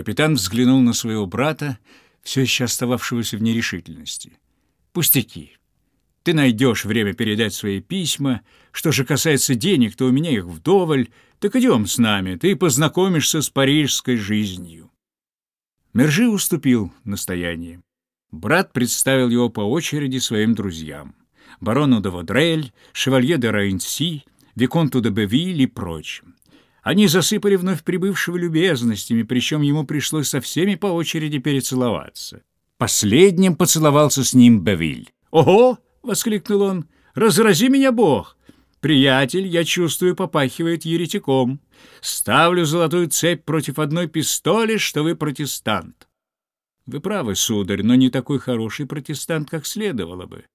Капитан взглянул на своего брата, все еще остававшегося в нерешительности. «Пустяки. Ты найдешь время передать свои письма. Что же касается денег, то у меня их вдоволь. Так идем с нами, ты познакомишься с парижской жизнью». Мержи уступил настояние. Брат представил его по очереди своим друзьям. Барону де Водрель, шевалье де Рейнси, Виконту де Бевиль и прочим. Они засыпали вновь прибывшего любезностями, причем ему пришлось со всеми по очереди перецеловаться. Последним поцеловался с ним Бевиль. «Ого!» — воскликнул он. «Разрази меня Бог! Приятель, я чувствую, попахивает еретиком. Ставлю золотую цепь против одной пистоли, что вы протестант». «Вы правы, сударь, но не такой хороший протестант, как следовало бы».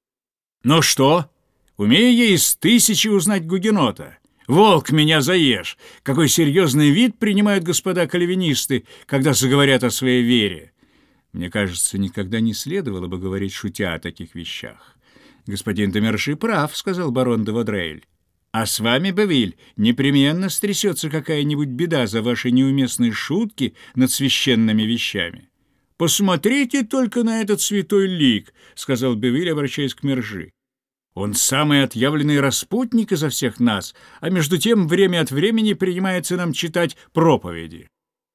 «Ну что? Умею я из тысячи узнать гугенота?» «Волк, меня заешь!» Какой серьезный вид принимают господа кальвинисты, когда заговорят о своей вере. Мне кажется, никогда не следовало бы говорить, шутя о таких вещах. «Господин Демерши прав», — сказал барон де Водрейль. «А с вами, Бавиль, непременно стрясется какая-нибудь беда за ваши неуместные шутки над священными вещами». «Посмотрите только на этот святой лик», — сказал Бевиль, обращаясь к Мержи. Он самый отъявленный распутник изо всех нас, а между тем время от времени принимается нам читать проповеди.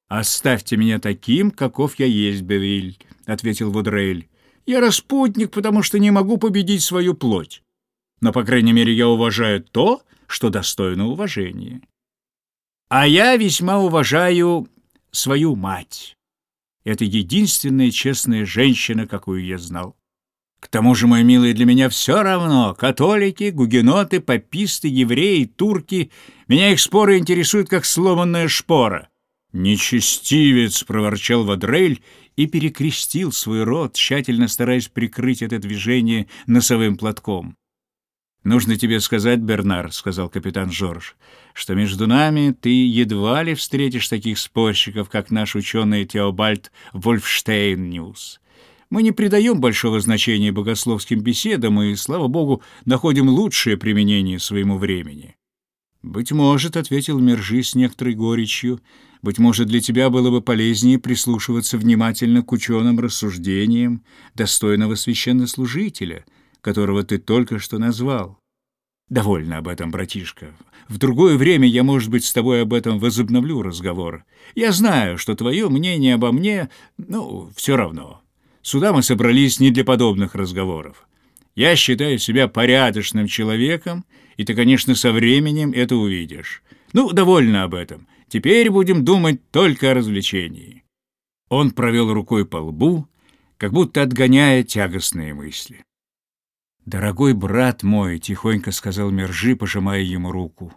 «Оставьте меня таким, каков я есть, Бевиль», — ответил Водрейль. «Я распутник, потому что не могу победить свою плоть. Но, по крайней мере, я уважаю то, что достойно уважения. А я весьма уважаю свою мать. Это единственная честная женщина, какую я знал. К тому же, мой милый, для меня все равно. Католики, гугеноты, паписты, евреи, турки. Меня их споры интересуют, как сломанная шпора. «Нечестивец!» — проворчал Вадрель и перекрестил свой рот, тщательно стараясь прикрыть это движение носовым платком. «Нужно тебе сказать, Бернар», — сказал капитан Жорж, «что между нами ты едва ли встретишь таких спорщиков, как наш ученый Теобальд Вольфштейн-Ньюс. Мы не придаем большого значения богословским беседам и, слава богу, находим лучшее применение своему времени. «Быть может», — ответил Мержи с некоторой горечью, «быть может, для тебя было бы полезнее прислушиваться внимательно к ученым рассуждениям достойного священнослужителя, которого ты только что назвал. Довольно об этом, братишка. В другое время я, может быть, с тобой об этом возобновлю разговор. Я знаю, что твое мнение обо мне, ну, все равно». Сюда мы собрались не для подобных разговоров. Я считаю себя порядочным человеком, и ты, конечно, со временем это увидишь. Ну, довольно об этом. Теперь будем думать только о развлечении». Он провел рукой по лбу, как будто отгоняя тягостные мысли. «Дорогой брат мой», — тихонько сказал Мержи, пожимая ему руку.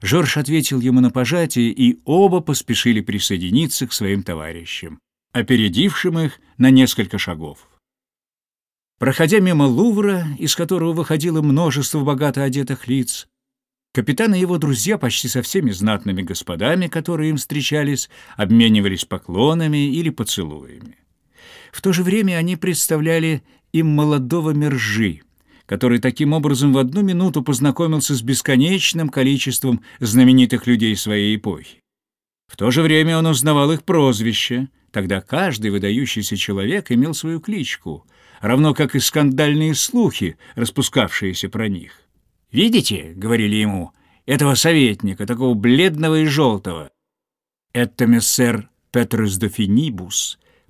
Жорж ответил ему на пожатие, и оба поспешили присоединиться к своим товарищам опередившим их на несколько шагов. Проходя мимо Лувра, из которого выходило множество богато одетых лиц, капитан и его друзья почти со всеми знатными господами, которые им встречались, обменивались поклонами или поцелуями. В то же время они представляли им молодого Мержи, который таким образом в одну минуту познакомился с бесконечным количеством знаменитых людей своей эпохи. В то же время он узнавал их прозвища, Тогда каждый выдающийся человек имел свою кличку, равно как и скандальные слухи, распускавшиеся про них. «Видите, — говорили ему, — этого советника, такого бледного и желтого. Это мессер Петрус де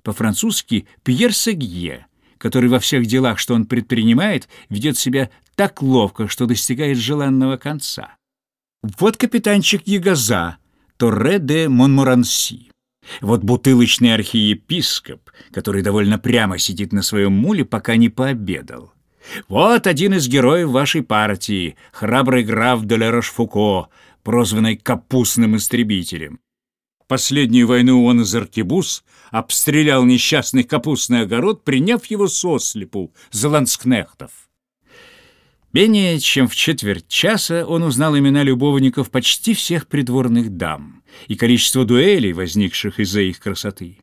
по-французски Пьер Сегье, который во всех делах, что он предпринимает, ведет себя так ловко, что достигает желанного конца. Вот капитанчик Ягоза, Торре де Монморанси. Вот бутылочный архиепископ, который довольно прямо сидит на своем муле, пока не пообедал. Вот один из героев вашей партии, храбрый граф де Лерош-Фуко, прозванный «капустным истребителем». Последнюю войну он из Аркебуз обстрелял несчастный капустный огород, приняв его сослепу за ланскнехтов. Менее чем в четверть часа он узнал имена любовников почти всех придворных дам и количество дуэлей, возникших из-за их красоты.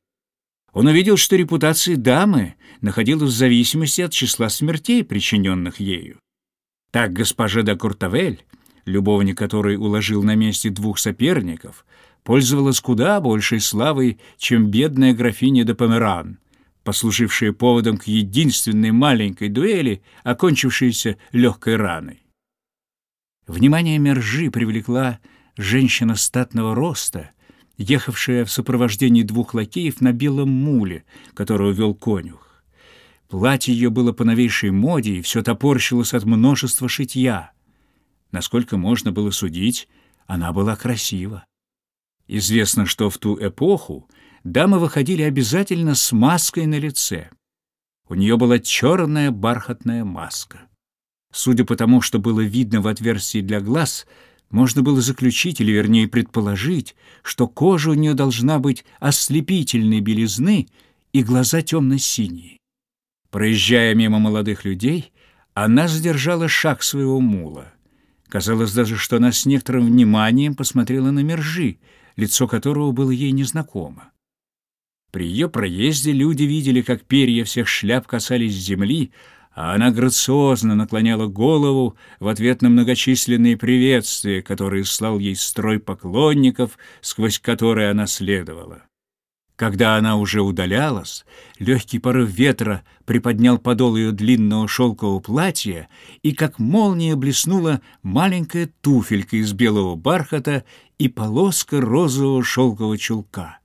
Он увидел, что репутация дамы находилась в зависимости от числа смертей, причиненных ею. Так госпожа де Куртавель, любовник которой уложил на месте двух соперников, пользовалась куда большей славой, чем бедная графиня де Померан, послужившая поводом к единственной маленькой дуэли, окончившейся легкой раной. Внимание Мержи привлекла женщина статного роста, ехавшая в сопровождении двух лакеев на белом муле, которого вел конюх. Платье ее было по новейшей моде и все топорщилось от множества шитья. Насколько можно было судить, она была красива. Известно, что в ту эпоху дамы выходили обязательно с маской на лице. У нее была черная бархатная маска. Судя по тому, что было видно в отверстии для глаз, можно было заключить, или вернее предположить, что кожа у нее должна быть ослепительной белизны и глаза темно-синие. Проезжая мимо молодых людей, она задержала шаг своего мула. Казалось даже, что она с некоторым вниманием посмотрела на Мержи, лицо которого было ей незнакомо. При ее проезде люди видели, как перья всех шляп касались земли, а она грациозно наклоняла голову в ответ на многочисленные приветствия, которые слал ей строй поклонников, сквозь которые она следовала. Когда она уже удалялась, легкий порыв ветра приподнял подол ее длинного шелкового платья, и как молния блеснула маленькая туфелька из белого бархата и полоска розового шелкового чулка.